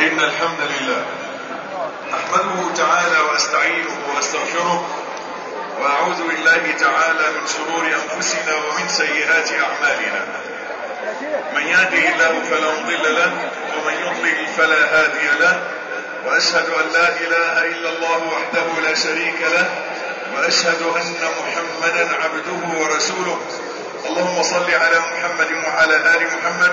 إن الحمد لله أحمده تعالى وأستعينه وأستغفره وأعوذ بالله تعالى من شرور أنفسنا ومن سيئات أعمالنا. من يهده الله فلا مضل له ومن يضلل فلا هادي له. وأشهد أن لا إله إلا الله وحده لا شريك له. وأشهد أن محمدا عبده ورسوله. اللهم صل على محمد وعلى آل محمد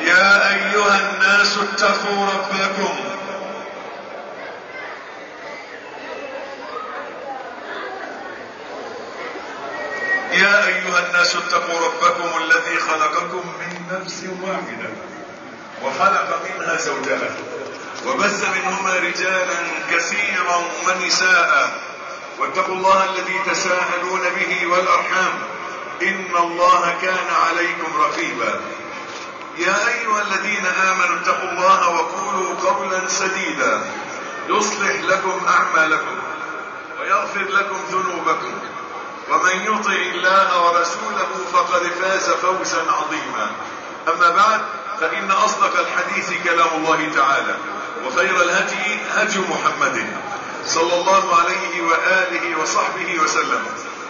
يا أيها الناس اتقوا ربكم. يا أيها الناس اتقوا ربكم الذي خلقكم من نفس واحدة وخلق منها زوجها وبث منهما رجالا كثيرا ونساء. واتقوا الله الذي تساءلون به والأرحام. إن الله كان عليكم رقيبا. يا أيها الذين آمنوا اتقوا الله وقولوا قولا سديدا. يصلح لكم أعمالكم ويغفر لكم ذنوبكم. ومن يطع الله ورسوله فقد فاز فوزا عظيما. أما بعد فإن أصدق الحديث كلام الله تعالى وخير الهدي هدي محمد صلى الله عليه وآله وصحبه وسلم.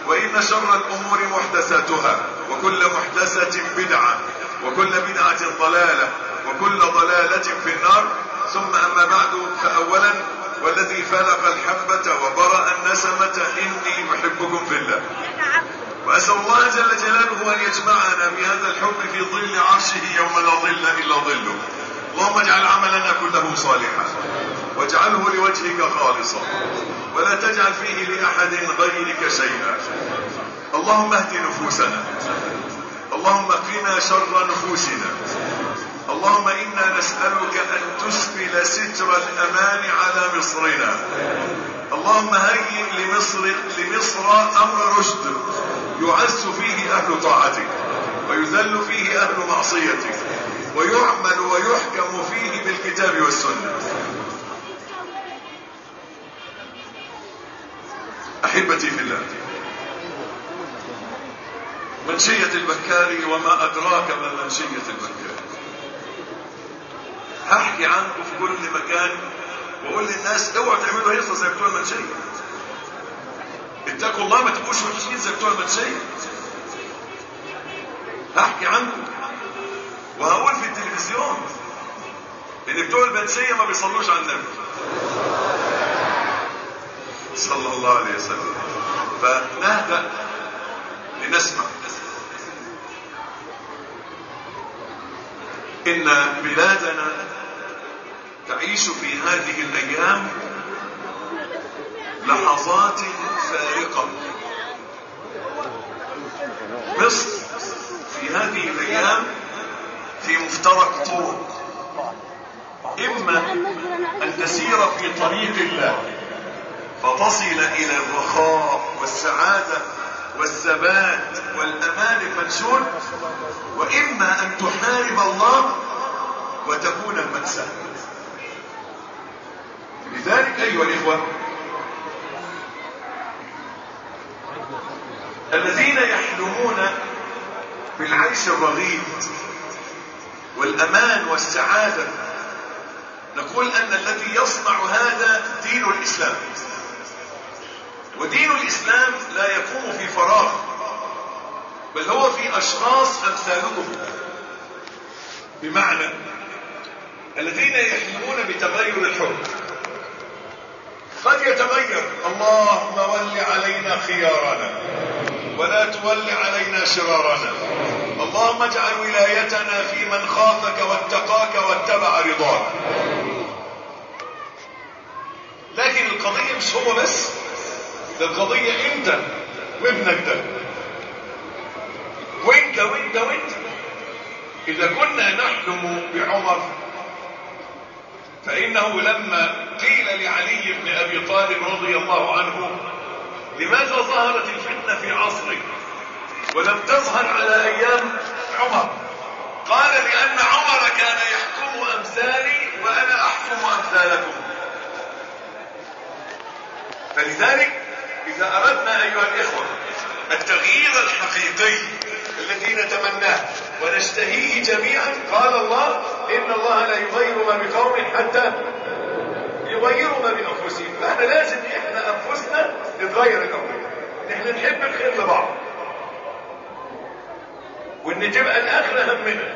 وإن شر الأمور محدثاتها وكل محدثة بدعة. وكل بدعة ضلالة وكل ضلالة في النار. ثم أما بعد فأولا والذي فلق الحبة وبرأ النسمة إني أحبكم في الله. وأسأل الله جل جلاله أن يجمعنا بهذا الحب في ظل عرشه يوم لا ظل إلا ظله. اللهم اجعل عملنا كله صالحا واجعله لوجهك خالصا ولا تجعل فيه لأحد غيرك شيئا. اللهم اهد نفوسنا. اللهم قنا شر نفوسنا. اللهم إنا نسألك أن تسبل ستر الأمان على مصرنا. اللهم هيئ لمصر, لمصر أمر رشد يعز فيه أهل طاعتك ويذل فيه أهل معصيتك ويعمل ويحكم فيه بالكتاب والسنة. أحبتي في الله. منشية البكاري وما أدراك ما منشية البكاري هحكي عنكم في كل مكان واقول للناس اوعوا تعملوا هيصه زي بتوع المنشية. اتقوا الله ما تبقوش وحشين زي بتوع المنشية. هحكي عنكم وهقول في التلفزيون إن بتوع المنشية ما بيصلوش على النبي. صلى الله عليه وسلم. فنهدأ لنسمع. إن بلادنا تعيش في هذه الأيام لحظات فارقة. مصر في هذه الأيام في مفترق طرق إما أن تسير في طريق الله فتصل إلى الرخاء والسعادة والثبات والأمان المنشود وإما أن تحارب الله وتكون المنسى لذلك أيها الإخوة الذين يحلمون بالعيش الرغيد والأمان والسعادة نقول أن الذي يصنع هذا دين الإسلام. ودين الإسلام لا يقوم في فراغ بل هو في أشخاص أمثالكم بمعنى الذين يحلمون بتغير الحكم. قد يتغير اللهم ول علينا خيارنا ولا تول علينا شرارنا. اللهم اجعل ولايتنا في من خافك واتقاك واتبع رضاك. لكن القضية مش هو بس ده القضية انت وابنك ده. وانت وانت وانت. إذا كنا نحلم بعمر فإنه لما قيل لعلي بن أبي طالب رضي الله عنه لماذا ظهرت الفتنة في عصرك ولم تظهر على أيام عمر؟ قال لأن عمر كان يحكم أمثالي وأنا أحكم أمثالكم. فلذلك إذا أردنا أيها الإخوة التغيير الحقيقي الذي نتمناه ونشتهيه جميعا قال الله إن الله لا يغير ما بقوم حتى يغيروا ما بأنفسهم. فإحنا لازم إحنا أنفسنا نتغير الأول إحنا نحب الخير لبعض. وان تبقى الآخرة همنا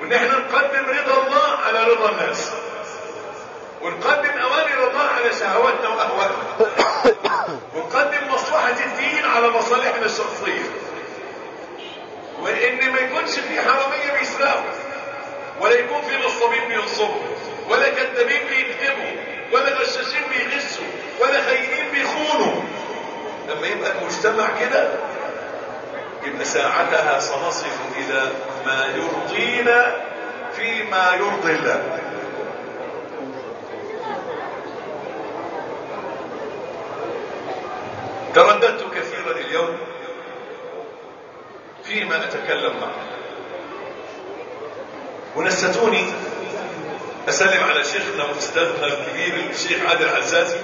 وان إحنا نقدم رضا الله على رضا الناس. ونقدم أوامر الله على شهواتنا وأهواتنا ونقدم مصلحة الدين على مصالحنا الشخصية. وإن ما يكونش في حرامية بيسرقوا ولا يكون في نصابين بينصبوا ولا كذابين بيكذبوا ولا غشاشين بيغشوا ولا خاينين بيخونوا. لما يبقى المجتمع كده يبقى ساعتها سنصل إلى ما يرضينا فيما يرضي الله. ترددت كثيرا اليوم فيما أتكلم معه. ونستوني أسلم على شيخنا وأستاذنا الكبير الشيخ عادل عزازي.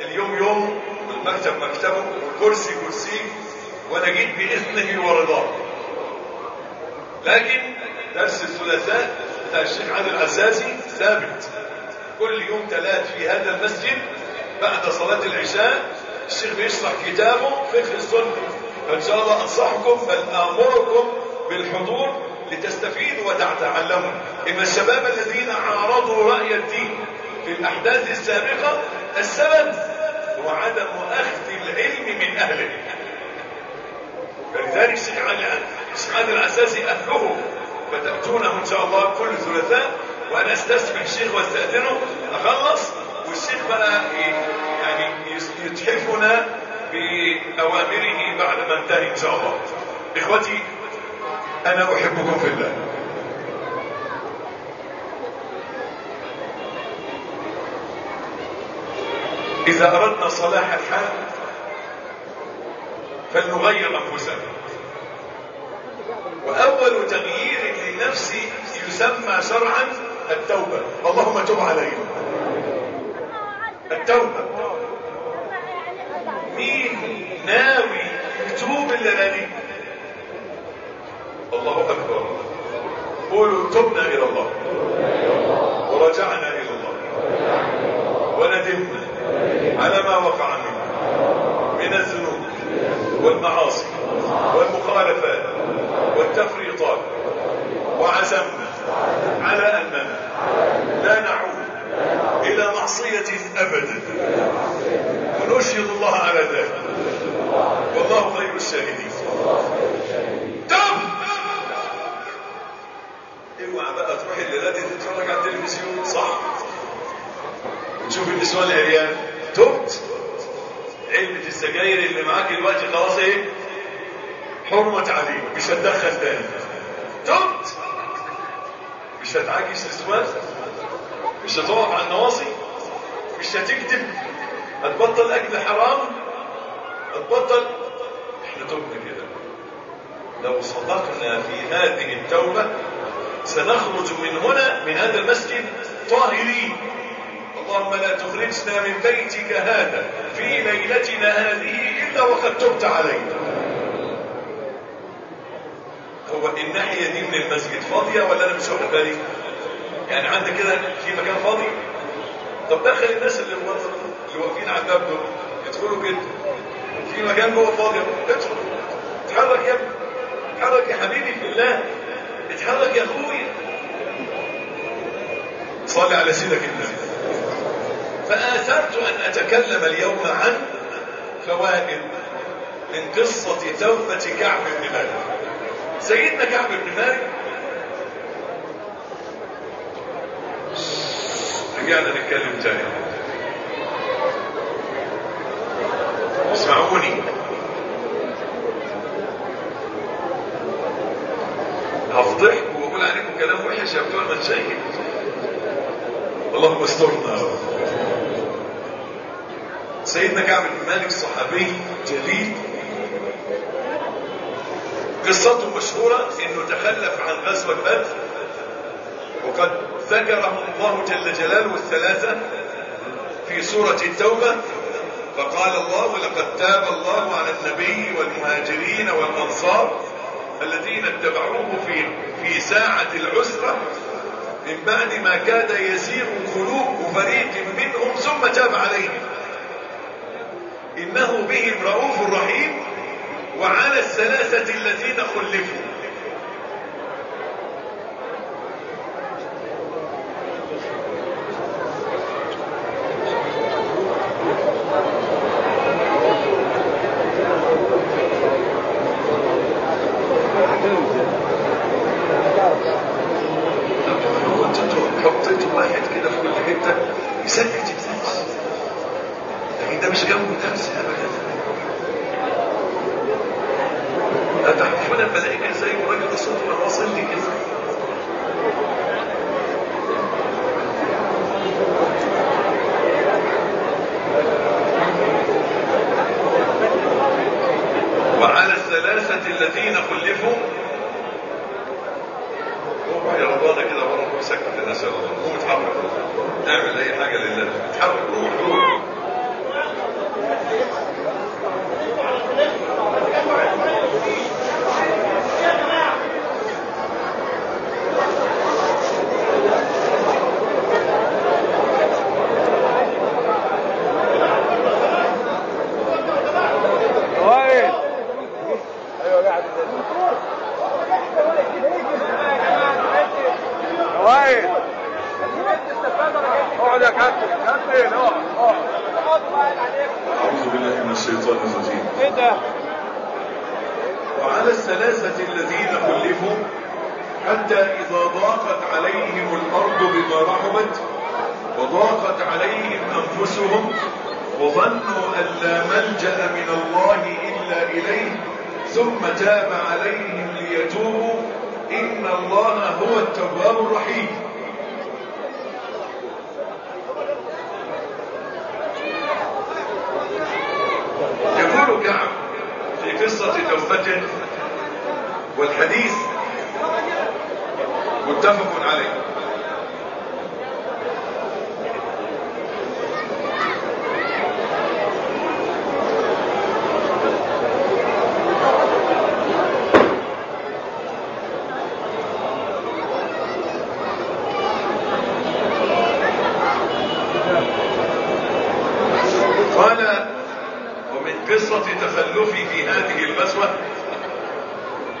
اليوم يوم والمكتب مكتبه والكرسي كرسي وأنا جيت بإذنه ورضاه. لكن درس الثلاثاء بتاع الشيخ عادل عزازي ثابت. كل يوم ثلاث في هذا المسجد بعد صلاة العشاء الشيخ بيشرح كتابه فقه السنة. فإن شاء الله أنصحكم بل آمركم بالحضور لتستفيدوا وتتعلموا. إما الشباب الذين عارضوا رأي الدين في الأحداث السابقة السبب هو عدم أخذ العلم من أهله. فلذلك الشيخ علي العساسي أهله. فتأتونه إن شاء الله كل ثلاثاء. وأنا أستسمح الشيخ وأستأذنه. أخلص. والشيخ بقى يعني يتحفنا بأوامره بعد ما انتهي إن شاء الله. إخوتي أنا أحبكم في الله. إذا أردنا صلاح الحال فلنغير أنفسنا. وأول تغيير للنفس يسمى شرعا التوبة. اللهم تب علينا. التوبة. مين ناوي الليلة دي الله أكبر. قولوا تبنا إلى الله. ورجعنا إلى الله. وندمنا على ما وقع منا من الذنوب والمعاصي والمخالفات والتفريطات. وعزمنا على أننا لا نعود إلى معصية أبدا ونشهد الله على ذلك. والله خير الشاهدين. تب اوعى بقى تروح الليلة دي تتفرج على التلفزيون صح؟ وتشوف النسوان العريان. تبت علبة السجاير اللي معاك دلوقتي خلاص إيه؟ حرمت عليك مش هتدخل تاني. تبت مش هتعاكس نسوان مش هتقف على النواصي؟ مش هتكتب هتبطل أكل حرام؟ هتبطل؟ إحنا تبنا كده. لو صدقنا في هذه التوبة سنخرج من هنا من هذا المسجد طاهرين. اللهم لا تخرجنا من بيتك هذا في ليلتنا هذه إلا وقد تبت علينا. هو الناحية دي من المسجد فاضية ولا أنا مش واخد بالي؟ يعني عندك كده في مكان فاضي؟ طب دخل الناس اللي اللي واقفين على الباب دول يدخلوا كده في مكان جوه فاضي ادخل. اتحرك يا ابني اتحرك يا حبيبي في الله. اتحرك يا اخويا. صلي على سيدك النبي. فآثرت أن أتكلم اليوم عن فوائد من قصة توبة كعب بن مالك. سيدنا كعب بن مالك رجعنا نتكلم تاني. اسمعوني. هفضحكم وأقول عليكم كلام وحش يا بتوع المشايخ اللهم استرنا. سيدنا كعب بن مالك صحابي جليل. قصته مشهورة إنه تخلف عن غزوة بدر وقد ذكرهم الله جل جلاله الثلاثة في سورة التوبة فقال الله ولقد تاب الله على النبي والمهاجرين والأنصار الذين اتبعوه في في ساعة العسرة من بعد ما كاد يزيغ قلوب فريق منهم ثم تاب عليهم. إنه بهم رؤوف رحيم وعلى الثلاثة الذين خلفوا. لا ملجأ من الله إلا إليه ثم تاب عليهم ليتوبوا. إن الله هو التواب الرحيم. يقول كعب في قصة توبته والحديث متفق عليه قال ومن قصة تخلفي في هذه الغزوة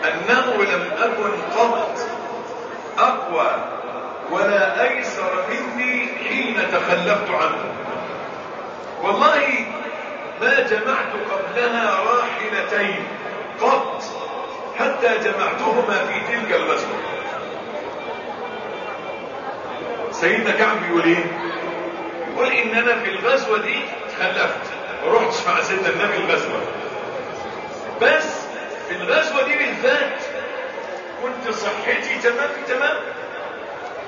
أنه لم أكن قط أقوى ولا أيسر مني حين تخلفت عنه والله ما جمعت قبلها راحلتين قط حتى جمعتهما في تلك الغزوة سيدنا كعب يقول إيه يقول ان أنا في الغزوة دي تخلفت مع سيدنا النبي الغزوة بس الغزوة دي بالذات كنت صحتي تمام تمام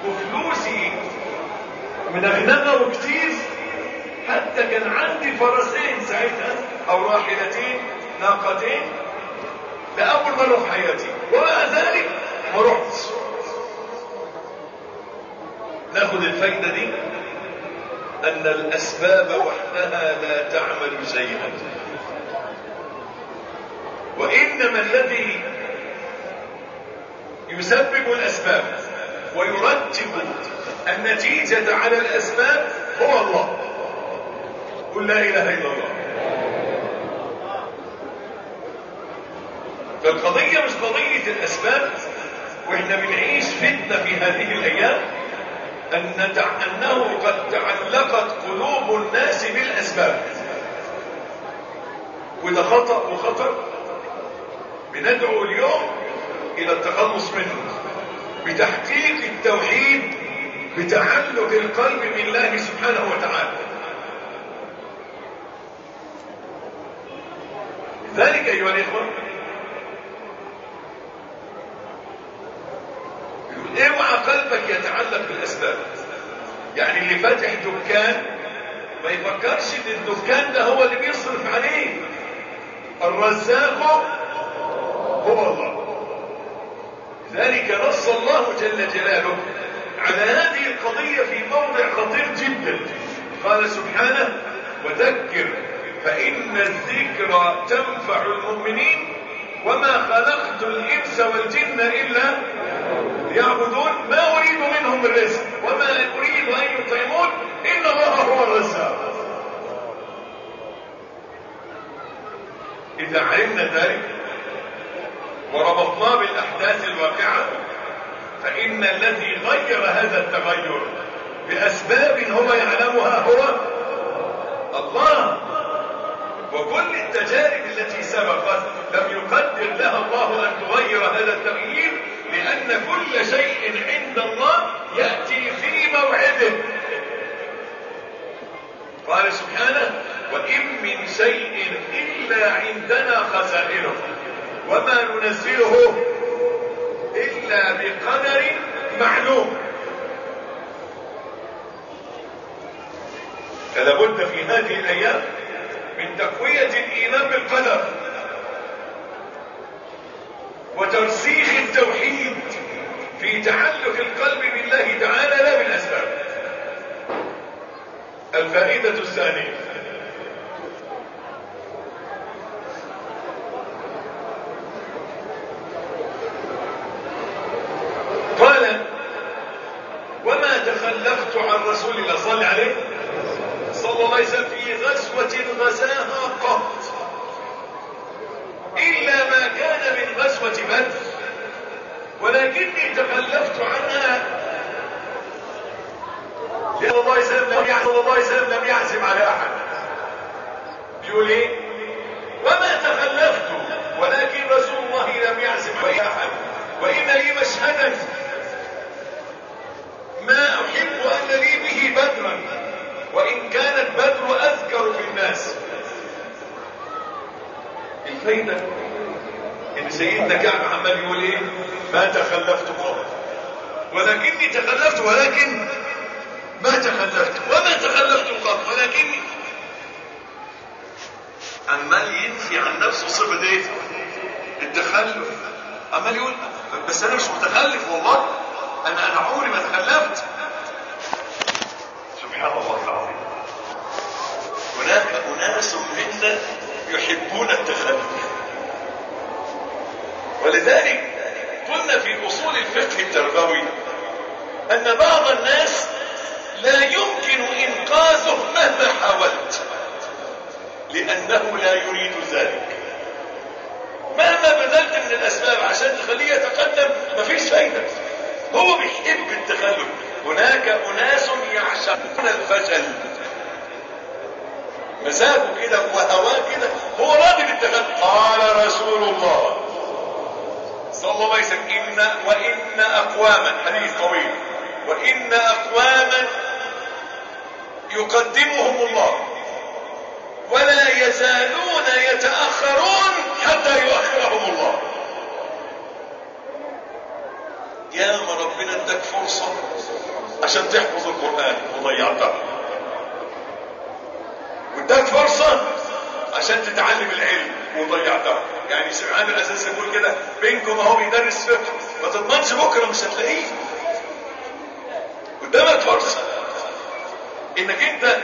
وفلوسي منغنغة وكتير حتى كان عندي فرسين ساعتها أو راحلتين ناقتين لأول مرة في حياتي. ومع ذلك ما رحتش ناخد الفايدة دي أن الأسباب وحدها لا تعمل شيئا. وإنما الذي يسبب الأسباب ويرتب النتيجة على الأسباب هو الله. قل لا إله إلا الله. فالقضية مش قضية الأسباب وإحنا بنعيش فتنة في هذه الأيام. أن. أنه قد تعلقت قلوب الناس بالأسباب. وده خطأ وخطر. بندعو اليوم إلى التخلص منه. بتحقيق التوحيد بتعلق القلب بالله سبحانه وتعالى. ذلك أيها الإخوة اوعى قلبك يتعلق بالأسباب؟ يعني اللي فاتح دكان ما يفكرش إن الدكان ده هو اللي بيصرف عليه. الرزاق هو الله. لذلك نص الله جل جلاله على هذه القضية في موضع خطير جدا. قال سبحانه وذكر فإن الذكرى تنفع المؤمنين وما خلقت الإنس والجن إلا ليعبدون ما أريد منهم من رزق وما أريد أن يطعمون إن الله هو الرزاق. إذا علمنا ذلك وربطناه بالأحداث الواقعة فإن الذي غير هذا التغير بأسباب هو يعلمها هو الله. وكل التجارب التي سبقت لم يقدر لها الله أن تغير هذا التغيير لأن كل شيء عند الله يأتي في موعده. قال سبحانه وإن من شيء إلا عندنا خزائنه وما ننزله إلا بقدر معلوم. فلا بد في هذه الأيام من تقوية الإيمان بالقدر. وترسيخ التوحيد في تعلق القلب بالله تعالى لا بالأسباب. الفائدة الثانية. قال وما تخلفت عن رسول الله صلى عليه صلى الله عليه وسلم في غزوة غزاها قط إلا ما كان من غزوة بدر ولكني تخلفت عنها. لأن الله عليه وسلم لم يعزم الله عليه وسلم لم يعزم على أحد. يقول إيه؟ وما تخلفت ولكن رسول الله لم يعزم على أحد. وإن لي مشهدا. ما أحب أن لي به بدرا وإن كانت بدر أذكر في الناس الفايدة إن سيدنا كعب عمال يقول إيه؟ ما تخلفت قط ولكني تخلفت ولكن ما تخلفت. وما تخلفت قط ولكني. عمال ينفي عن نفسه صفة إيه التخلف. عمال يقول بس أنا مش متخلف والله. أنا أنا عمري ما تخلفت. سبحان الله العظيم. هناك أناس منا يحبون التخلف. ولذلك قلنا في أصول الفقه التربوي أن بعض الناس لا يمكن إنقاذه مهما حاولت لأنه لا يريد ذلك. مهما بذلت من الأسباب عشان تخليه يتقدم مفيش فايدة. هو بيحب التخلف. هناك أناس يعشقون الفشل. مزاجه كده وهواه كده هو راضي بالتخلف. قال رسول الله صلى الله عليه وسلم إن وإن أقواما. حديث طويل. وإن أقواما يقدمهم الله. ولا يزالون يتأخرون حتى يؤخرهم الله. يا ربنا اداك فرصة عشان تحفظ القرآن. وضيعتها واداك فرصة عشان تتعلم العلم. وضيعتها يعني سمعان الأساس يقول كده بينكم أهو بيدرس فقه ما تضمنش بكرة مش هتلاقيه. قدامك فرصة. إنك أنت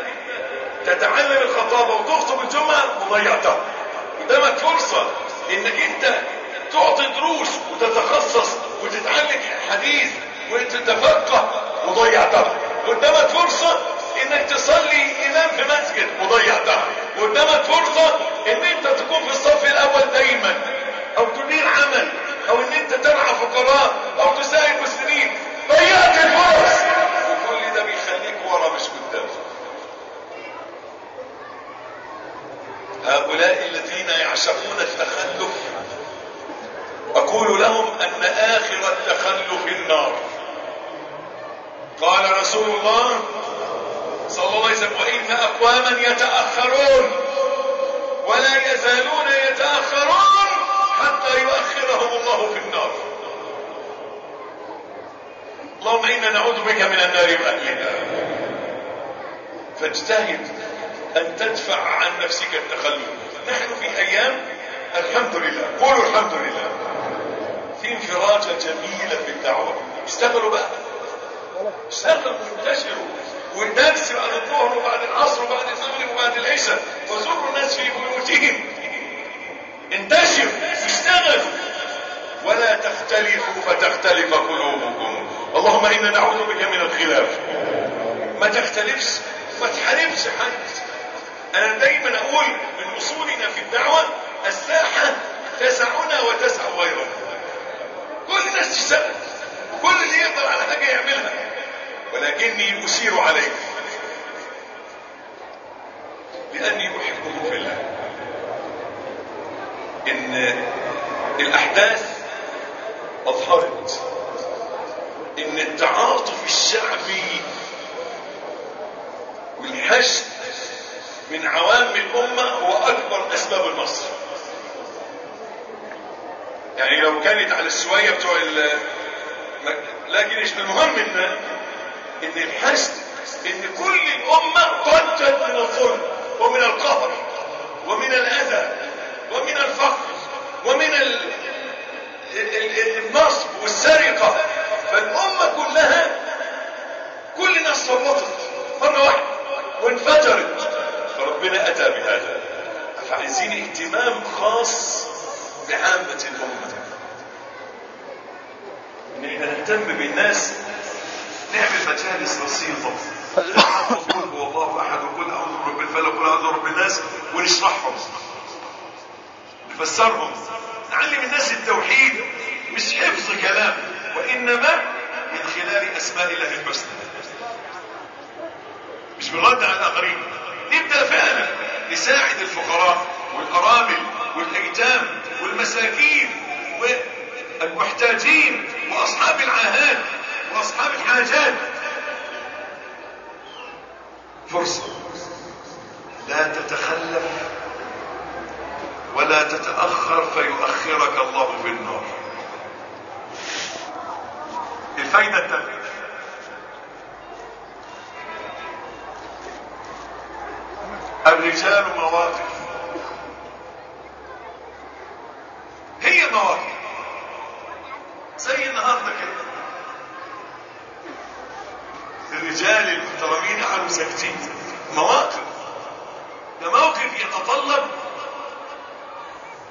تتعلم الخطابة وتخطب الجمعة وضيعتها قدامك فرصة إنك أنت تعطي دروس وتتخصص وتتعلم حديث وتتفقه وضيعتها قدامك فرصة إنك تصلي إمام في مسجد وضيعتها قدامك فرصة إن أنت تكون في الصف الأول دايما أو تدير عمل أو إن أنت ترعى فقراء أو تساعد مسلمين ضيعت الفرص! وكل ده بيخليك ورا مش قدام. هؤلاء الذين يعشقون التخلف أقول لهم أن آخر التخلف النار. قال رسول الله صلى الله عليه وسلم وإن أقواما يتأخرون ولا يزالون يتأخرون حتى يؤخرهم الله في النار. اللهم إنا نعوذ بك من النار وأهلها. فاجتهد أن تدفع عن نفسك التخلف نحن في أيام الحمد لله. قولوا الحمد لله. في انفراجة جميلة في الدعوة. اشتغلوا بقى. اشتغلوا وانتشروا والدرس بعد الظهر وبعد العصر وبعد المغرب وبعد العشاء وزوروا الناس في بيوتهم. انتشر اشتغل ولا تختلفوا فتختلف قلوبكم. اللهم إنا نعوذ بك من الخلاف. ما تختلفش ما تحاربش حد. أنا دايما أقول من أصولنا في الدعوة الساحة تسعنا وتسع غيرنا. كل الناس تشتغل وكل اللي يقدر على حاجة يعملها. ولكني أشير عليك. لأني أحبه في الله. إن الأحداث أظهرت إن التعاطف الشعبي والحشد من عوام الأمة هو أكبر أسباب النصر. يعني لو كانت على السوايه بتوع ال لكن المهم إن إن الحشد إن كل الأمة ضجت من الظلم ومن القهر ومن الأذى ومن الفقر ومن ال... النصب والسرقة. فالأمة كلها كل الناس صوتت مرة واحدة وانفجرت. فربنا أتى بهذا. فعايزين اهتمام خاص بعامة الأمة. ان إحنا نهتم بالناس نعمل مجالس بسيطة. قل هو الله أحد وقل أعوذ برب الفلق وقل أعوذ برب الناس ونشرحهم نفسرهم نعلم الناس التوحيد مش حفظ كلام وإنما من خلال أسماء الله الحسنى. مش بالرد على الآخرين. نبدأ فعلا نساعد الفقراء والارامل والأيتام والمساكين والمحتاجين وأصحاب العاهات. وأصحاب الحاجات. فرصة. لا تتخلف ولا تتأخر فيؤخرك الله في النار. الفايدة الثانية. الرجال مواقف. هي مواقف. زي النهارده كده. الرجال المحترمين قعدوا ساكتين مواقف. ده موقف يتطلب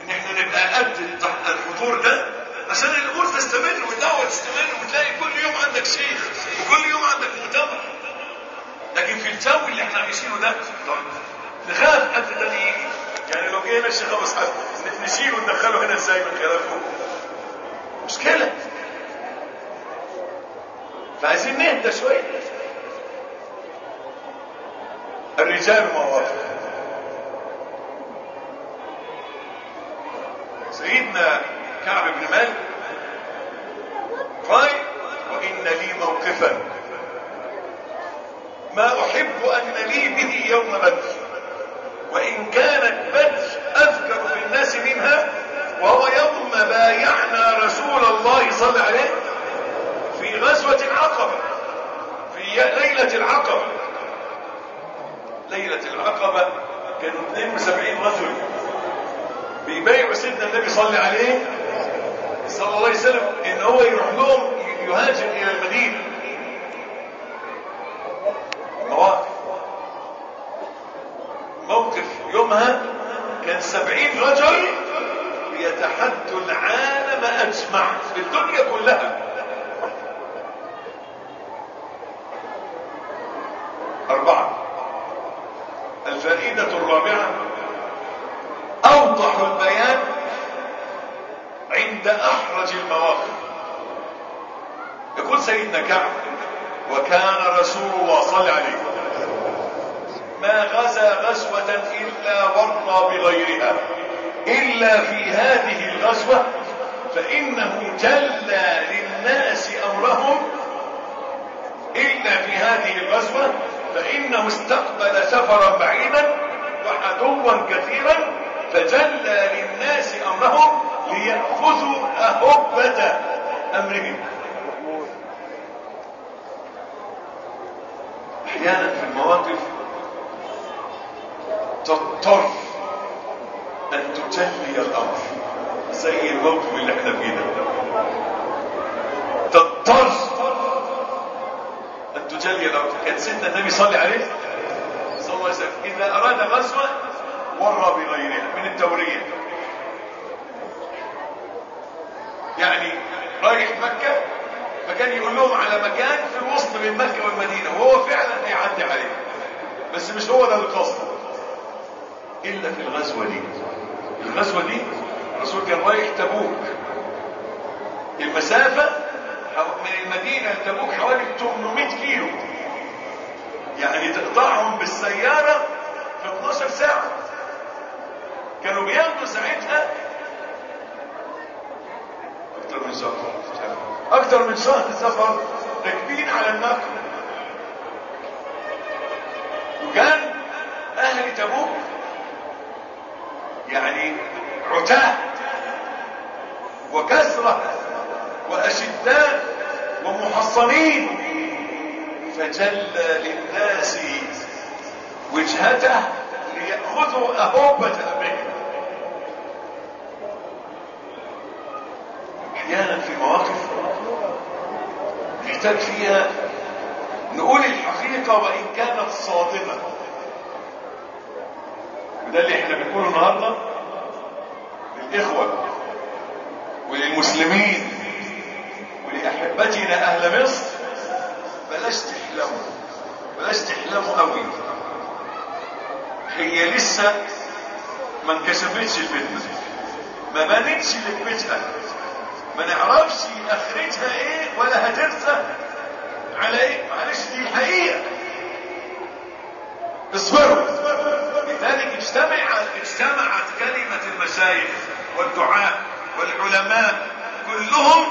إن إحنا نبقى قد الحضور ده عشان الأمور تستمر والدعوة تستمر وتلاقي كل يوم عندك شيخ وكل يوم عندك مؤتمر. لكن في الجو اللي إحنا عايشينه ده نخاف تاني يجي يعني لو جينا الشيخ ابو اسحاق نشيله وندخله هنا إزاي من خلافه مشكلة. فعايزين نهدى شوية الرجال مواقف. سيدنا كعب بن مالك قال وإن لي موقفا. ما أحب أن لي به يوم بدر. وإن كانت بدر أذكر في الناس منها وهو يوم بايعنا رسول الله صلى الله عليه في غزوة العقبة في ليلة العقبة. ليلة العقبة كانوا 72 رجل بيبايعوا سيدنا النبي صلى عليه صلى الله عليه وسلم إن هو يروح لهم يهاجر إلى المدينة. مواقف موقف يومها كان سبعين رجل يتحدوا العالم أجمع في الدنيا. سيدنا كعب. وكان رسول الله صلى عليه ما غزا غزوة إلا ورى بغيرها. إلا في هذه الغزوة فإنه جلى للناس أمرهم. إلا في هذه الغزوة فإنه استقبل سفرا بعيدا وعدوا كثيرا فجلى للناس أمرهم ليأخذوا أهبة أمرهم. أحيانا في المواقف تضطر أن تجلي الأمر زي الموقف اللي إحنا فيه ده تضطر أن تجلي الأمر. كان سيدنا النبي صلى عليه صلى الله عليه وسلم إذا أراد غزوة ورى بغيرها من التورية. يعني رايح مكة فكان يقول لهم على مكان في الوسط بين مكه والمدينه وهو فعلا هيعدي عليه بس مش هو ده القصد إلا في الغزوة دي. الغزوة دي الرسول كان رايح تبوك. المسافة من المدينة لتبوك حوالي 800 كيلو. يعني تقطعهم بالسيارة في 12 ساعة. كانوا بياخدوا ساعتها أكتر من شهر أكتر من شهر سفر. راكبين على النقل وكان أهل تبوك يعني عتاة وكثرة وأشداء ومحصنين. فجلى للناس وجهته ليأخذوا أهوبة أمرهم. أحيانا في مواقف فيها نقول الحقيقة وإن كانت صادمة. وده اللي إحنا بنقوله النهاردة للإخوة وللمسلمين ولأحبتنا أهل مصر بلاش تحلموا بلاش تحلموا قوي. هي لسه ما انكشفتش الفتنة. ما بانتش لقمتها ما نعرفش آخرتها إيه ولا هترسى. على إيه معلش دي الحقيقة. اصبروا. لذلك اجتمع اجتمعت كلمة المشايخ والدعاء والعلماء كلهم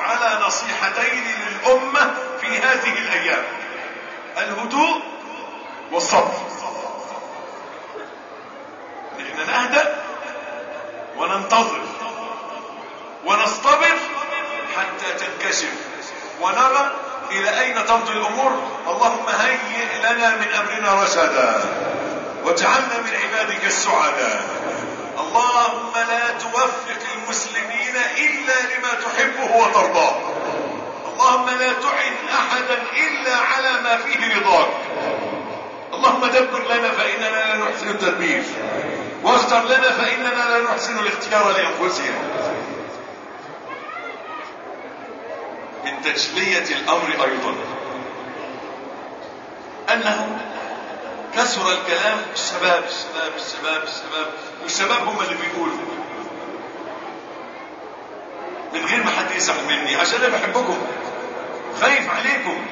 على نصيحتين للأمة في هذه الأيام. الهدوء والصبر. نحن نهدأ وننتظر. تمضي الأمور اللهم هيئ لنا من أمرنا رشدا واجعلنا من عبادك السعداء. اللهم لا توفق المسلمين إلا لما تحبه وترضاه. اللهم لا تعن أحدا إلا على ما فيه رضاك. اللهم دبر لنا فإننا لا نحسن التدبير واختر لنا فإننا لا نحسن الاختيار لأنفسنا. تجلية الأمر أيضا. أنه كثر الكلام الشباب الشباب الشباب الشباب والشباب هم اللي بيقولوا. من غير ما حد يزعل مني عشان أنا بحبكم. خايف عليكم.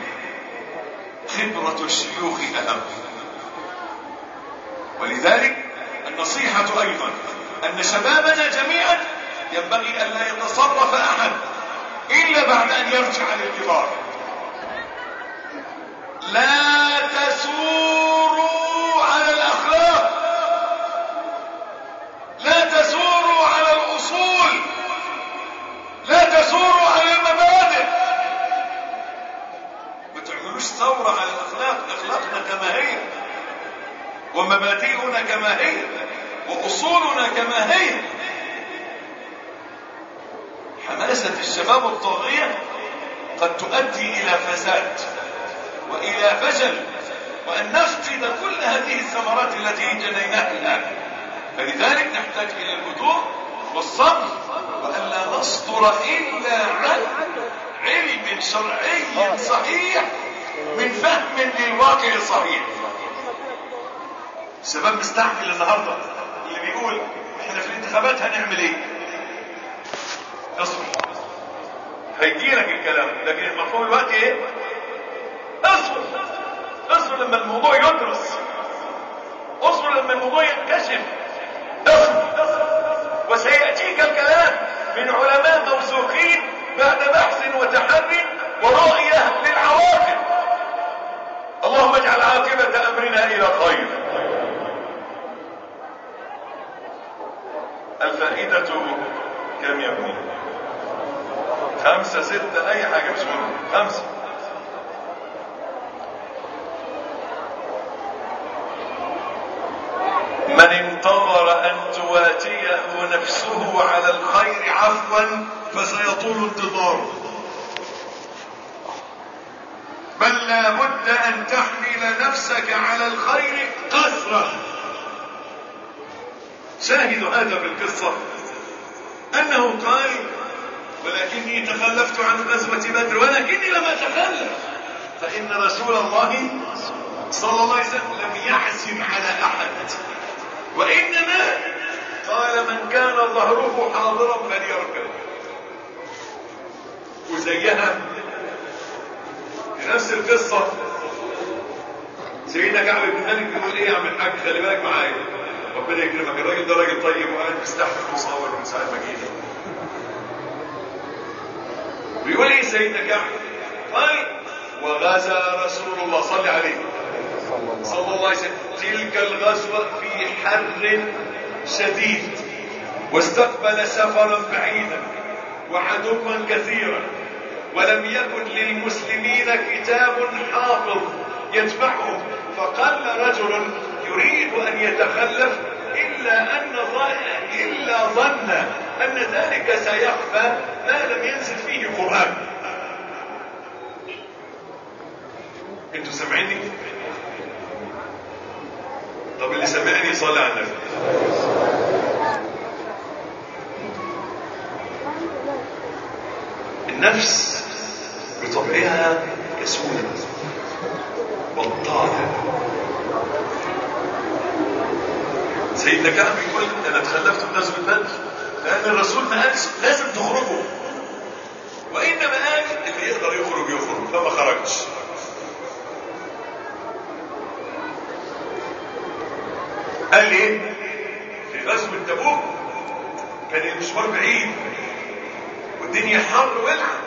خبرة الشيوخ أهم. ولذلك النصيحة أيضا أن شبابنا جميعا ينبغي أن لا يتصرف أحد. إلا بعد أن يرجع للكبار لا تسوروا على الأخلاق. لا تسوروا على الأصول. لا تسوروا على المبادئ. ما تعملوش ثورة على الأخلاق. أخلاقنا كما هي. ومبادئنا كما هي. وأصولنا كما هي. حماسة الشباب الطاغية قد تؤدي إلى فساد وإلى فشل وأن نفقد كل هذه الثمرات التي جنيناها الآن. فلذلك نحتاج إلى الهدوء والصبر وألا نصدر إلا عن علم شرعي صحيح من فهم للواقع الصحيح. الشباب مستعجل النهارده اللي بيقول إحنا في الانتخابات هنعمل إيه؟ اصبر. هيجي لك الكلام لكن المفهوم الوقت إيه؟ اصبر. اصبر لما الموضوع يدرس. اصبر لما الموضوع ينكشف. اصبر. وسيأتيك الكلام من علماء موثوقين بعد بحث وتحري ورؤية للعواقب. اللهم اجعل عاقبة أمرنا إلى خير. الفائدة كم يكون خمسة ستة أي حاجة مش مهم. خمسة. من انتظر أن تواتيه نفسه على الخير عفوا فسيطول انتظاره. بل لا بد أن تحمل نفسك على الخير قسرة. شاهد هذا بالقصة أنه قال ولكني تخلفت عن غزوة بدر ولكني لم أتخلف. فإن رسول الله صلى الله عليه وسلم لم يحزم على أحد. وإنما قال من كان ظهره حاضرا فليركب. وزيها نفس القصة. سيدنا كعب بن مالك بيقول إيه يا عم الحاج؟ خلي بالك معايا. ربنا يكرمك الراجل ده راجل طيب وقاعد بيستحمل مصور من ساعة ما جينا. بيقول إيه سيدنا كعب قال وغزا رسول الله. صلى عليه. صلى الله عليه وسلم. تلك الغزوة في حر شديد. واستقبل سفرا بعيدا وعدوا كثيرا. ولم يكن للمسلمين كتاب حافظ يتبعهم. فقال رجل يريد أن يتخلف إلا أن ظن إلا ظن أن ذلك سيخفى ما لم ينزل فيه قرآن. أنتوا سامعيني؟ طب اللي سمعني صلى على النبي. النفس بطبعها كسولة بطالة سيدنا كعب يقول أنا من غزوه بدر لأن الرسول ما قالش لازم تخرجوا. وإنما قال اللي يقدر يخرج يخرج فما خرجش. قال إيه؟ في غزوة تبوك كان المشوار بعيد والدنيا حر ولعه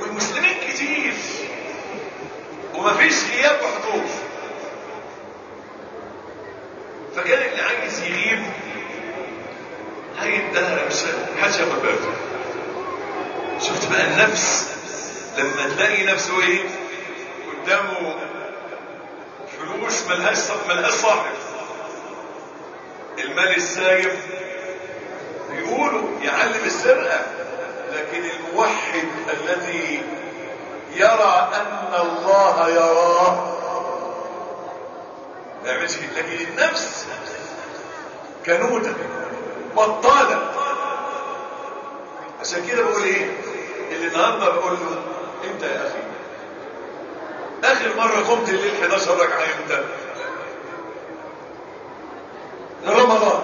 والمسلمين كتير ومفيش غياب وحضور. فكان اللي عايز يغيب هيدها مش ياخد باله النفس لما تلاقي نفسه إيه؟ قدامه فلوس ملهاش ملهاش صاحب. المال السايب بيقولوا يعلم السرقة لكن الموحد الذي يرى أن الله يراه ما يعملش كده لكن النفس كنودة بطالة. عشان كده بقول إيه؟ اللي النهارده بقول له انت يا أخي؟ آخر مرة قمت الليل 11 ركعة إمتى رمضان.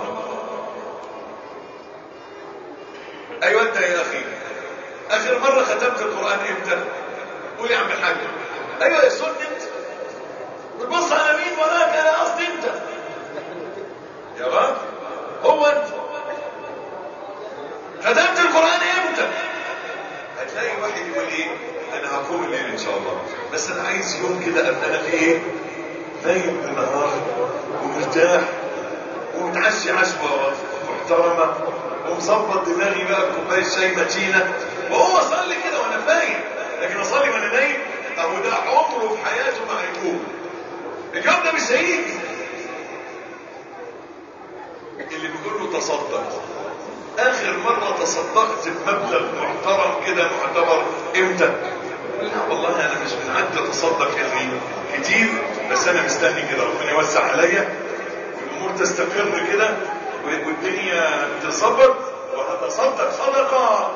أيوه أنت يا أخي. آخر مرة ختمت القرآن إمتى؟ قول يا عم الحاج. أيوه يا سن انت بتبص على مين وراك أنا قصدي انت يا راجل هو انت ختمت القرآن إمتى هتلاقي واحد يقول إيه أنا هقوم الليل ان شاء الله بس أنا عايز يوم كده ابقى أنا في إيه نايم بالنهار ومرتاح ومتعشي عشوة محترمة ومظبط دماغي بقى بكوبايه شاي متينة. وهو اصلي كده وأنا فايق. لكن أصلي وأنا نايم أهو ده عمره في حياته ما هيكون اليوم ده مش هيجي. اللي بيقول له تصدق. آخر مرة تصدقت بمبلغ محترم كده معتبر إمتى؟ لا والله أنا مش من عد اتصدق يعني كتير بس أنا مستني كده ربنا يوسع عليا. والامور تستقر كده والدنيا تصبر وهتصدق صدقة.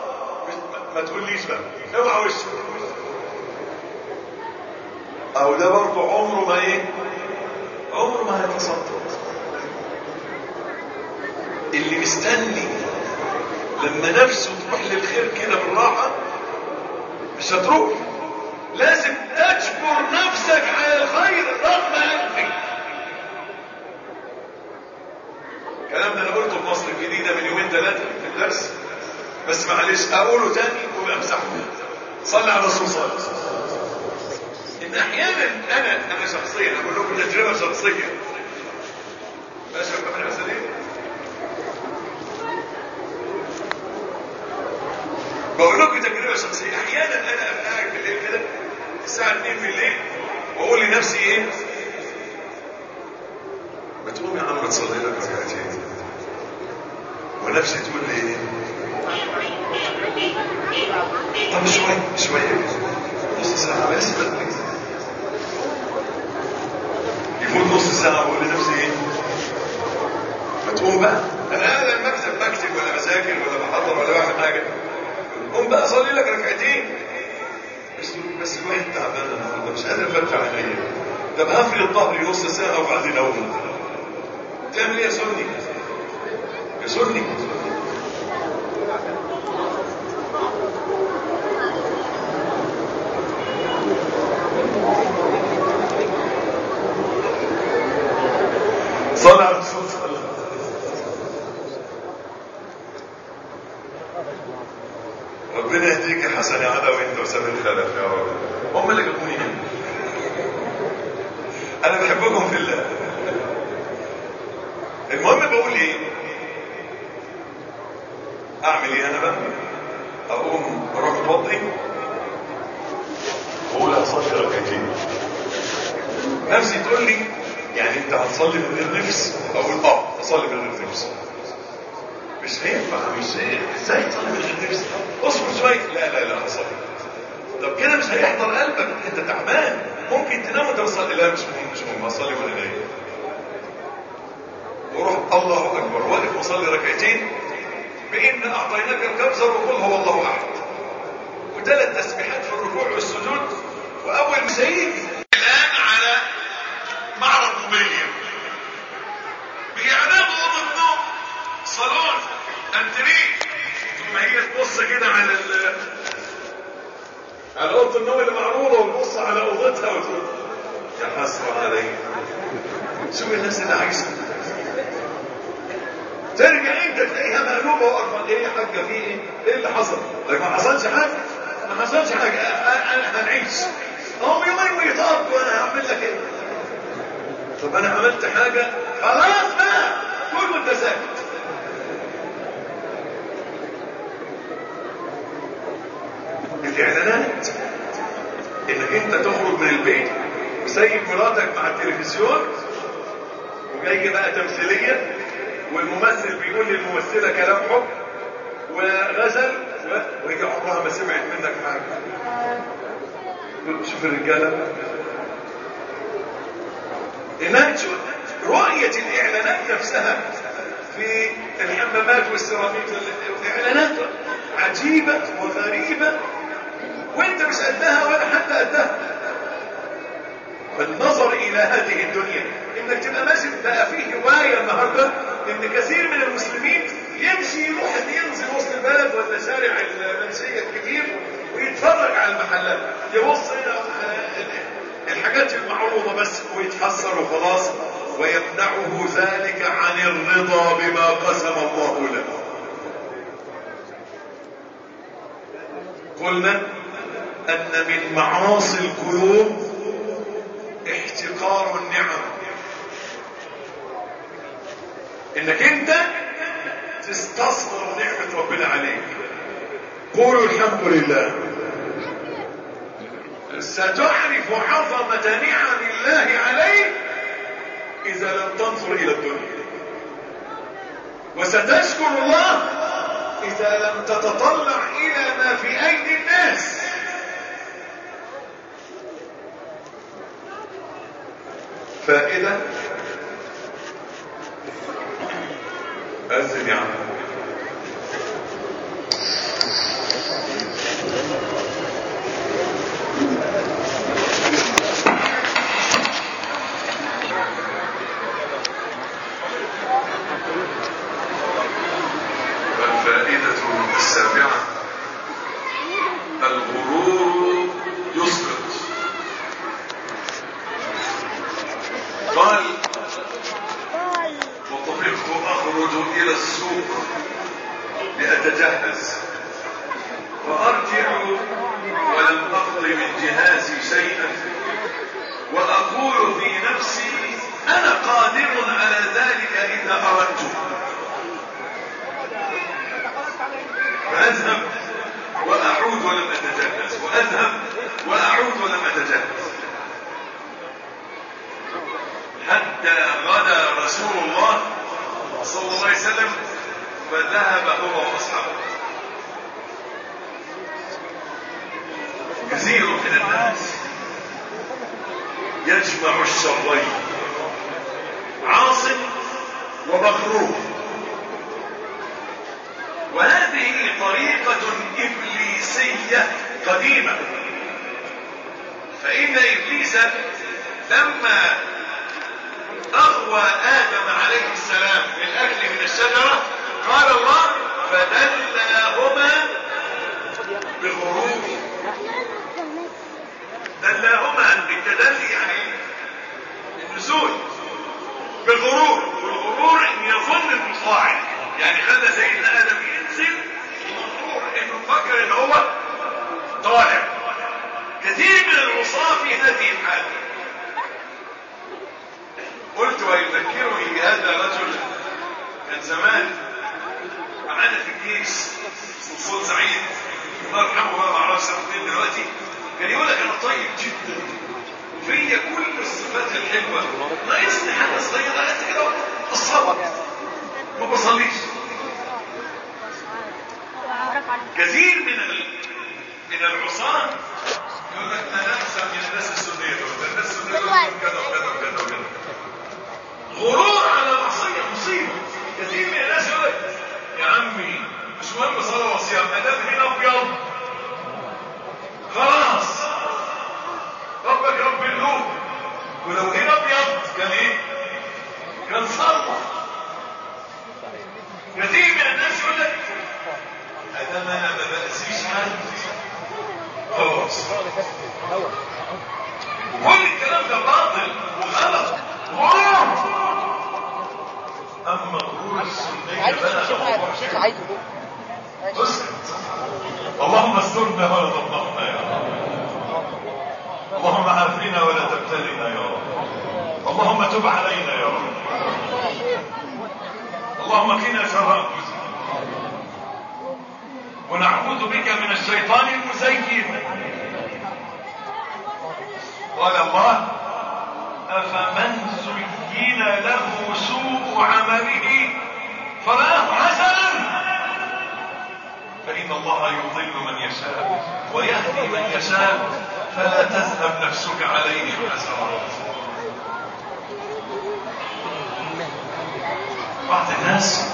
ما تقوليش بقى. اوعى وشك. أو ده برضه عمره ما إيه؟ عمره ما هيتصدق. اللي مستني لما نفسه تروح للخير كده بالراحة مش هتروح. لازم تجبر نفسك على الخير رغم انفك الكلام ده أنا قلته في مصر الجديدة من يومين ثلاثة في الدرس. بس معلش أقوله تاني وامسحه صلي على الرسول صلى الله عليه وسلم. إن أحيانا أنا أنا شخصيا أقول لكم تجربه شخصيه يا كمان مسألة بقول لكم تجربه شخصيه أحيانا أنا أبقى قاعد بالليل كده الساعة 2 بالليل واقول لنفسي إيه؟ ما تقوم يا عم تصلي لك ركعتين ونفسي تقول لي إيه؟ طب شوية شوية نص ساعة بس. يفوت نص ساعة واقول لنفسي إيه؟ ما تقوم بقى. أنا قاعد المكتب بكتب ولا بذاكر ولا بحضر ولا بعمل حاجة. قوم بقى صلي لك ركعتين. بس بس الواحد تعبان النهارده مش قادر افتح عينيا طب هفرد الظهر نص ساعة وبعدين اقوم تعمل إيه يا سني؟ يا سني صلى على الرسول صلى الله عليه وسلم ربنا يهديك يا حسن يا عدا وانت وسام الخلف يا رب هم اللي جابوني هنا أنا بحبكم في الله المهم بقول إيه اعمل إيه أنا بقى اقوم أروح اتوضي واقول هصلي ركعتين نفسي تقول لي يعني انت هتصلي من غير نفس أقول آه هصلي من غير نفس مش هينفع مش إزاي تصلي من غير نفس اصبر شوية لا لا لا هصلي طب كده مش هيحضر قلبك انت تعبان ممكن تنام وانت بتصلي لا مش مهم مش مهم هصلي وأنا نايم وروح الله اكبر واقف وصلي ركعتين بان اعطيناك الكوثر وقل هو الله أحد. وثلاث تسبيحات في الركوع والسجود. وأول ما سيدي الان على معرض موبيليا بيعرضوا اوضه النوم صالون انتريه ثم هي تبص كده على ال على اوضه النوم اللي معروضه وتبص على اوضتها وتقول يا حسره علي شوف الناس اللي عايزه ترجع انت تلاقيها مقلوبه وقرفان إيه يا حاجة في إيه؟ إيه اللي حصل؟ لك ما حصلش حاجة ما حصلش حاجة أنا هنعيش هم يومين ويطاب وأنا هعمل لك إيه؟ طب أنا عملت حاجة خلاص بقى كل وانت ساكت الاعلانات انك انت تخرج من البيت وسايب مراتك مع التلفزيون وجاي بقى تمثيلية والممثل بيقول للممثلة كلام حب وغزل. وهي عمرها ما سمعت منك حاجة. شوف الرجالة. هناك رؤية الإعلانات نفسها في الحمامات والسيراميك. الإعلانات عجيبة وغريبة. وانت مش قدها ولا حتى قدها. فالنظر إلى هذه الدنيا إنك تبقى ماشي بقى فيه هواية النهاردة إن كثير من المسلمين يمشي يروح ينزل وسط البلد ولا شارع المنشية الكبير ويتفرج على المحلات يبص الحاجات المعروضة بس ويتحسر وخلاص ويمنعه ذلك عن الرضا بما قسم الله له. قلنا أن من معاصي القلوب احتقار النعم. إنك أنت تستصغر نعمة ربنا عليك. قولوا الحمد لله. ستعرف عظمة نعم الله عليك إذا لم تنظر إلى الدنيا. وستشكر الله إذا لم تتطلع إلى ما في أيدي الناس. فائدة. أذن يا الفائدة السابعة الغرور يسقط قال وطفقت أخرج إلى السوق لأتجهز وأرجع ولم أقض من جهازي شيئا وأقول في نفسي أنا قادر على ذلك إذا أردت فأذهب وأعود ولم أتجهز وأذهب وأعود ولم أتجهز حتى غدا رسول الله صلى الله عليه وسلم فذهب هو واصحابه كثير من الناس يجمع الشرين عاصم ومغرور وهذه طريقة إبليسية قديمة فإن إبليس لما أغوى آدم عليه السلام بالأكل من الشجرة قال الله فدلاهما بغرور دلاهما بالتدلي يعني النزول بغرور والغرور ان يظن انه صاعد يعني خلى سيدنا آدم ينزل مغرور انه فكر إن هو طالع. كثير من العصاة في هذه الحالة. قلت ويذكرني هذا رجل كان زمان معانا في الجيش وصول سعيد الله يرحمه ما أعرفش فين دلوقتي. كان يقول لك أنا طيب جدا وفيا كل الصفات الحلوة. ناقصني حاجة صغيره قد كده الصبر ما بصليش. كثير من. من العصاة يقول لك أنا أحسن من الناس السنية دول الناس السنية دول كذا وكذا وكذا وكذا. غرور على معصيه مصيبة. كثير من الناس يقول لك يا عمي مش مهم صلاه وصيام ادام هنا ابيض خلاص. ربك رب القلوب ولو هنا ابيض كان إيه؟ كان صلى كثير من ادام أنا ما بأذيش حد خلاص كل الكلام ده باطل وغلط. غرور أما غرور السنية فلا شيخ عايز اسكت اللهم استرنا ولا تفضحنا يا رب. اللهم عافنا ولا تبتلنا يا رب. اللهم تب علينا يا رب. اللهم قنا شر ونعوذ بك من الشيطان المزين قال الله أفمن زين له سوء عمله فرآه حسنا فإن الله يضل من يشاء ويهدي من يشاء فلا تذهب نفسك عليهم حسرات بعض الناس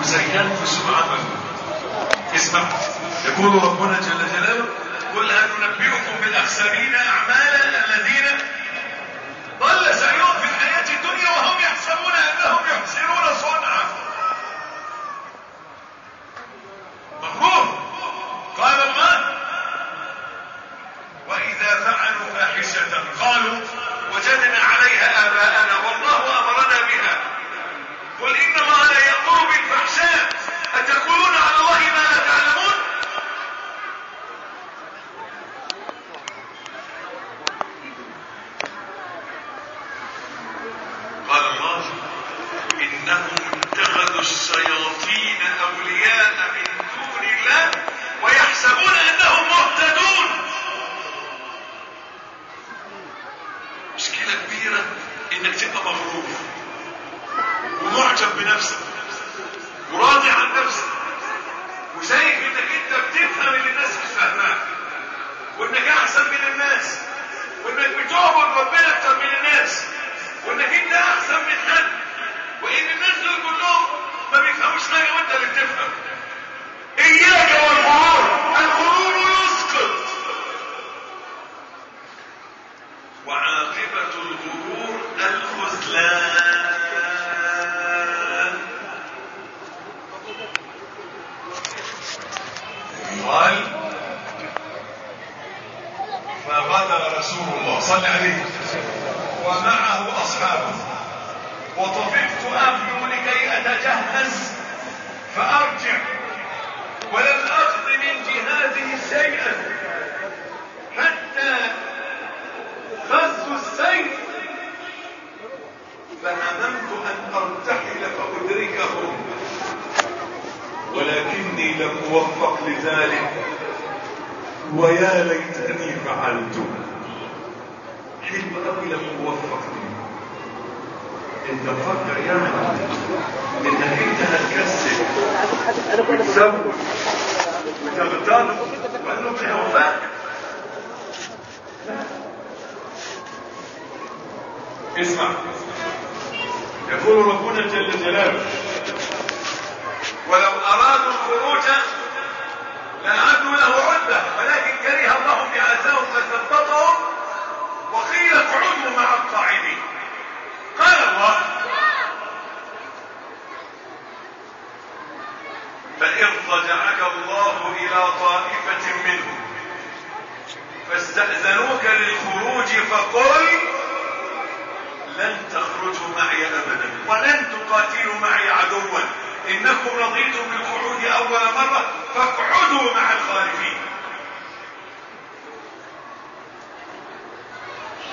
مزينات في سوء اسمع يقول ربنا جل جلاله قل هل ننبئكم بالأخسرين أعمالا الذين أول مرة فاقعدوا مع الخالفين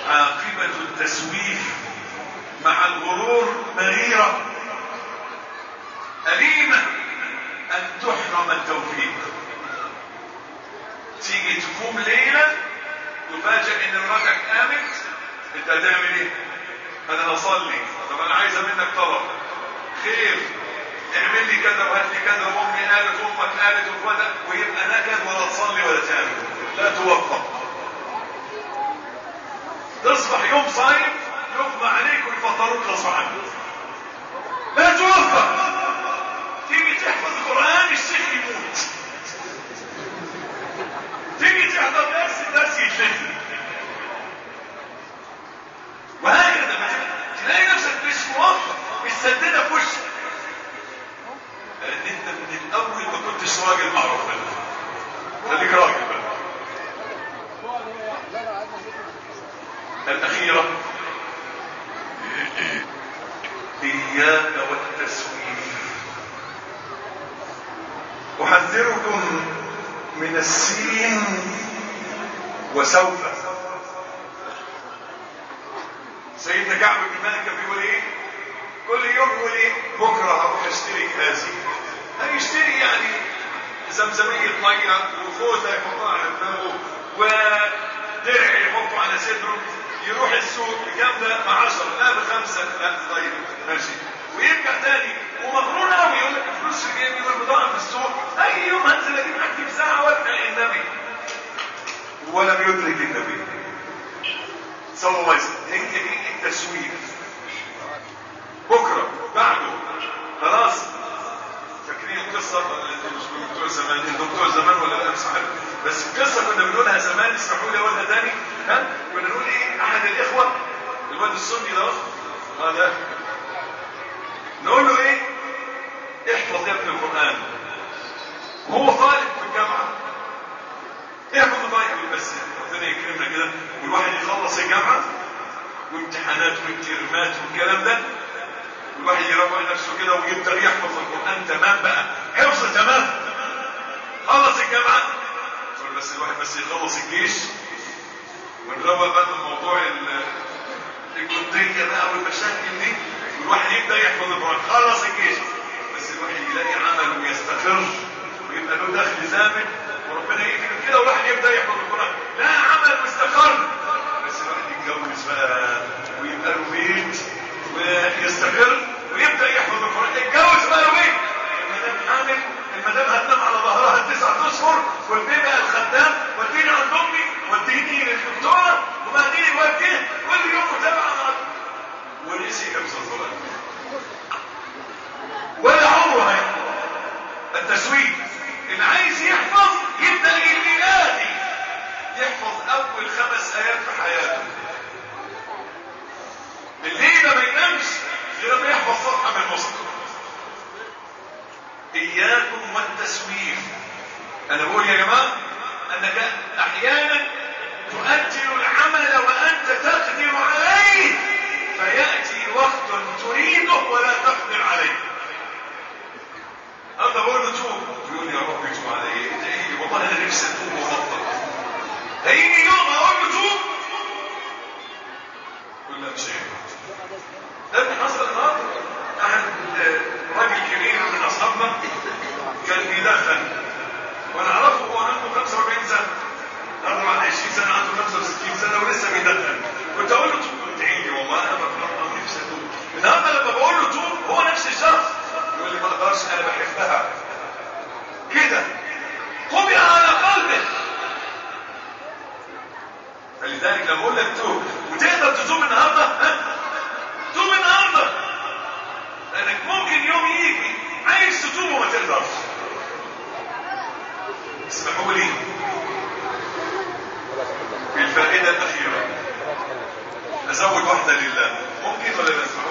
عاقبة التسويف مع الغرور مريرة أليمة أن تحرم التوفيق. تيجي تقوم ليلة تفاجئ إن مراتك قامت أنت هتعمل إيه؟ أنا هصلي. طب أنا عايزة منك طلب. خير. اعمل لي كذا وهات لي كذا وامي قالت وامك قالت وكذا ويبقى نكد ولا تصلي ولا تعمل. لا توفق. تصبح يوم صايم يغمى عليك ويفطروك غصب لا توفق. تيجي تحفظ القرآن الشيخ يموت. تيجي تحضر درس الدرس يتلغي وهكذا تلاقي نفسك مش موفق مش سددة في وشك. من الأول ما كنتش راجل معروف خليك راجل بقى. الأخيرة. إياك والتسويف. أحذركم من السين وسوف. سيدنا كعب بن مالك بيقول إيه؟ كل يوم يقول إيه بكرة هروح اشتري هذه. هيشتري يعني زمزمية مية وخوذة يحطها على دماغه ودرع يحطه على صدره يروح السوق ده ب 10 لا بخمسة لا طيب ماشي. ويرجع تاني ومغرور قوي يقول لك الفلوس في جيبي والبضاعة في السوق أي يوم هنزل أجيب حاجتي بساعة وارجع النبي ولم يدرك النبي. صلى الله عليه وسلم هي دي التسويف بكره بعده خلاص فاكرين القصة مش بتوع زمان أنتوا بتوع زمان ولا لا مش عارف بس القصة كنا بنقولها زمان اسمحوا لي اقولها تاني ها كنا نقول إيه احد الاخوه الواد السني ده هذا؟ نقول له إيه؟ احفظ يا ابن القرآن. وهو طالب في الجامعة. احفظ طيب بس ربنا يكرمنا كده. والواحد يخلص الجامعة وامتحانات وامترمات والكلام ده الواحد يروق نفسه كده ويبدا يحفظ القرآن تمام بقى. حفظ تمام. خلص الجامعة. بس الواحد بس يخلص الجيش ونروق بقى من موضوع الجنديه بقى والمشاكل دي والواحد يبدأ يحفظ القرآن. خلص الجيش. بس الواحد يلاقي عمل ويستقر. ويبقى له دخل ثابت. وربنا يكرم كده والواحد يبدأ يحفظ القرآن. لا عمل مستقر. بس الواحد يتجوز بقى. ويبقى له بيت. ويستقر. ويبدأ يحفظ القرآن. يتجوز بقى بيت. المدام حامل. المدام هتنام على ظهرها تسعة أشهر. والبيبي الخدام. وديني عند أمي. وديني للدكتوره وبعدين يوديه. كل يوم متابعه ونسي حفظ القران ولا عمره هيحفظ التسويق اللي عايز يحفظ يبدأ الليلة دي يحفظ أول خمس آيات في حياته. الليلة ما ينامش غير ما يحفظ صفحة من المصحف إياكم والتسويف. أنا بقول يا جماعة أنك أحيانا شيء تريده ولا تقدر عليه. هذا بقول له توب يقول يا رب توب على إيه؟ لي والله أنا نفسي أتوب وأبطل. هيجي يوم أقول له توب يقول لك شيء ده اللي حصل النهارده أحد راجل كبير من أصحابنا كان بيدخن. وأنا أعرفه هو عنده 45 سنة. 24 سنة عنده 65 سنة ولسه بيدخن. كنت أقول النفس أنا بحبها. كده. طبع على قلبك. فلذلك لما أقول لك توب وتقدر تزوم النهارده؟ توب النهارده. لأنك ممكن يوم يجي عايز تتوب وما تقدرش. اسمحوا لي إيه؟ الفائدة الأخيرة. أزود واحدة لله. ممكن ولا لازم؟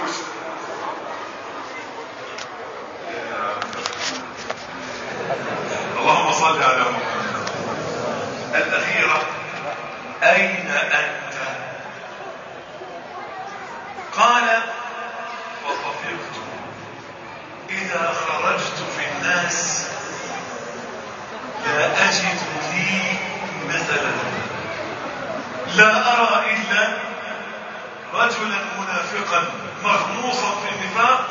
صل على محمد. الأخيرة أين أنت؟ قال فطفقت إذا خرجت في الناس لا أجد لي مثلا. لا أرى إلا رجلا منافقا مغموصا في النفاق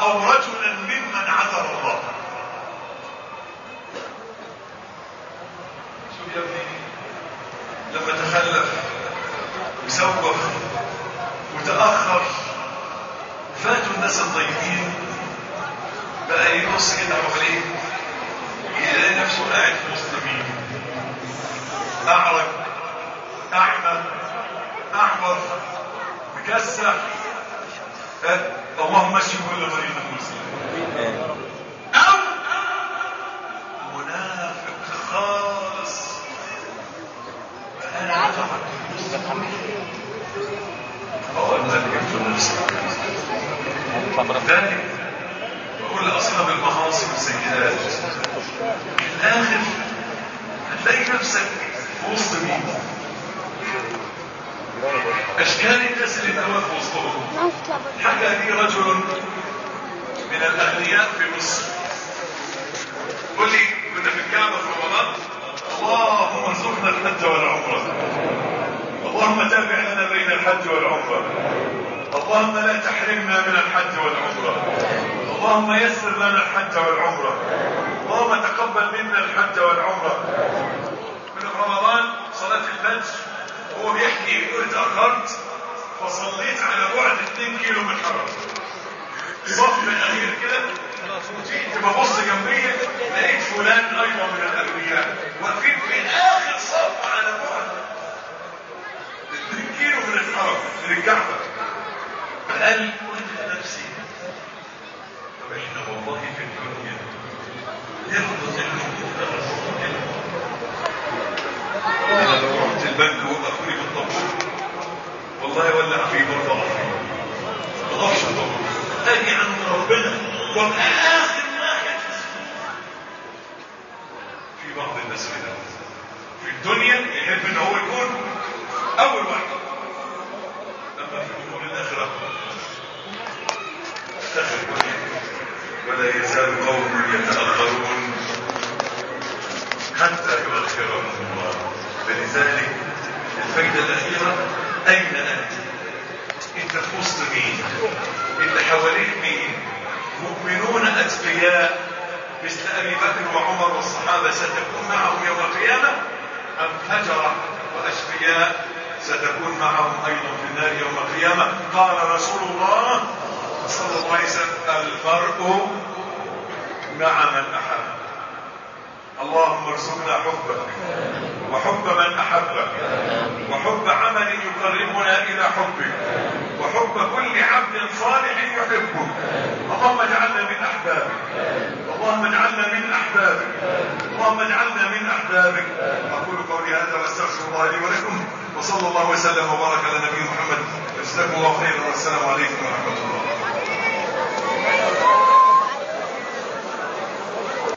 أو رجلا ممن عذر الله. لما تخلف وسوف وتاخر فاتوا الناس الطيبين بقى يبص كده حواليه يلاقي نفسه قاعد في وسط مين أعرج أعمى أحمر مكسح أه؟ اللهم اشف كل مريض لك جبت نفسي ذلك بقول لاصحاب المعاصي والسيئات. في الآخر هتلاقي نفسك في وسط مين؟ أشكال الناس اللي في وسطهم. حكى لي رجل من الأغنياء في مصر. قل لي كنا في الكعبة في رمضان. اللهم ارزقنا الحج والعمرة. اللهم تابع لنا بين الحج والعمرة. اللهم لا تحرمنا من الحج والعمرة. اللهم يسر لنا الحج والعمرة. اللهم تقبل منا الحج والعمرة. من رمضان صلاة الفجر هو بيحكي يقول اتاخرت فصليت على بعد 2 كيلو من الحرم صف الأخير كده. جيت ببص جنبي لقيت فلان أيضا من الأغنياء. واقفين في